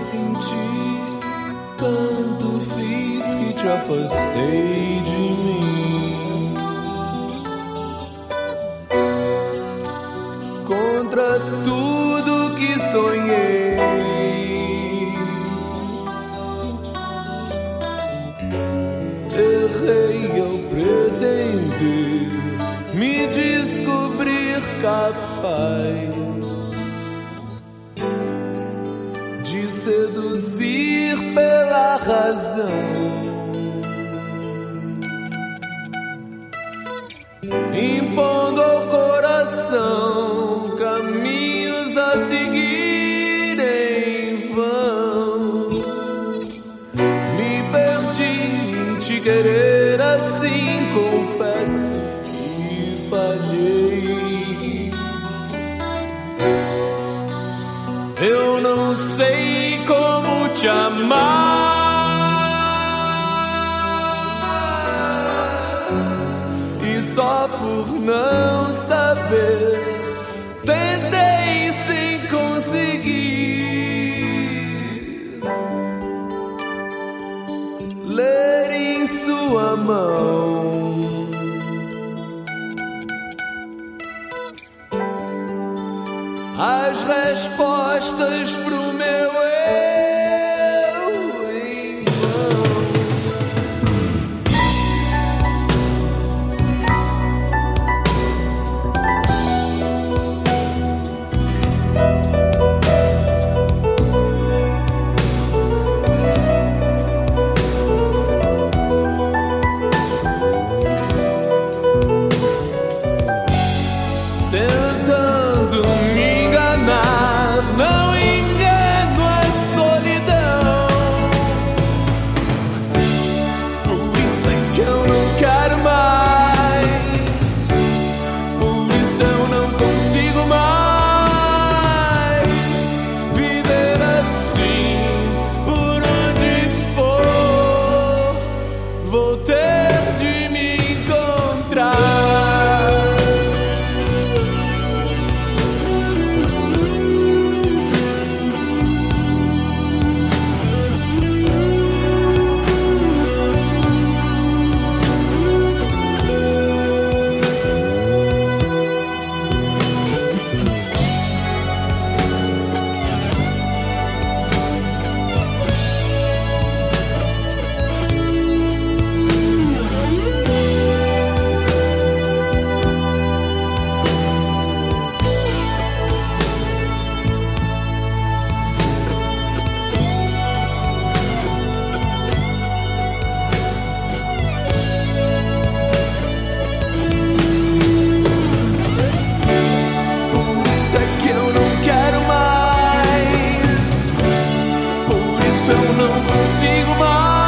senti. Tanto fiz que te afastei de mim. Contra tudo que sonhei. Errei ao pretender me descobrir capaz seduzir pela razão. Impondo ao coração caminhos a seguir em vão. Me perdi em te querer assim, confesso que falhei. Te amar. E só por não saber, tentei sem conseguir ler em sua mão. As respostas pro meu eu love. Eu não consigo mais.